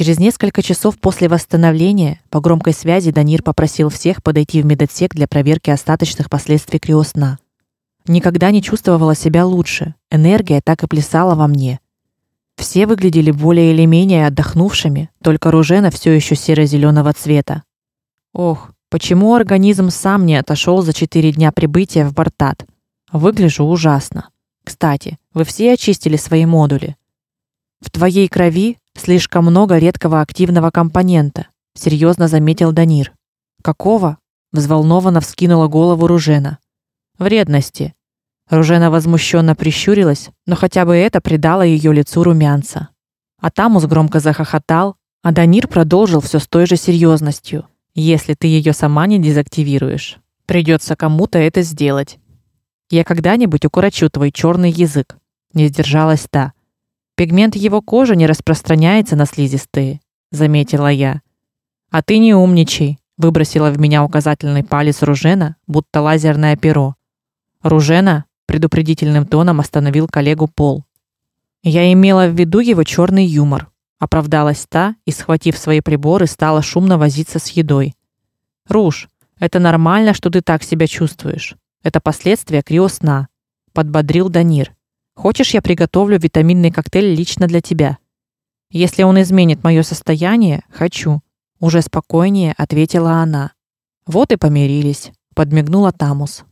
Через несколько часов после восстановления по громкой связи Данир попросил всех подойти в медотсек для проверки остаточных последствий криосна. Никогда не чувствовала себя лучше. Энергия так и плясала во мне. Все выглядели более или менее отдохнувшими, только Ружена все еще серо зеленого цвета. Ох, почему организм сам не отошел за четыре дня прибытия в Бартат? Выгляжу ужасно. Кстати, вы все очистили свои модули. В твоей крови слишком много редкого активного компонента, серьезно заметил Данир. Какого? взволнованно вскинула голову Ружена. Вредности. Ружена возмущенно прищурилась, но хотя бы это придало ее лицу румянца. А Тамус громко захохотал, а Данир продолжил все с той же серьезностью. Если ты ее сама не дезактивируешь, придется кому-то это сделать. Я когда-нибудь укорочу твой черный язык. Не сдержалась та. Пигмент его кожи не распространяется на слизистые, заметила я. А ты не умничай, выбросила в меня указательный палец Ружена, будто лазерное перо. Ружена предупредительным тоном остановил коллегу Пол. Я имела в виду его черный юмор. Оправдалась та и, схватив свои приборы, стала шумно возиться с едой. Руж, это нормально, что ты так себя чувствуешь. Это последствия криосна, подбодрил Данир. Хочешь, я приготовлю витаминный коктейль лично для тебя? Если он изменит мое состояние, хочу, уже спокойнее ответила она. Вот и помирились, подмигнула Тамус.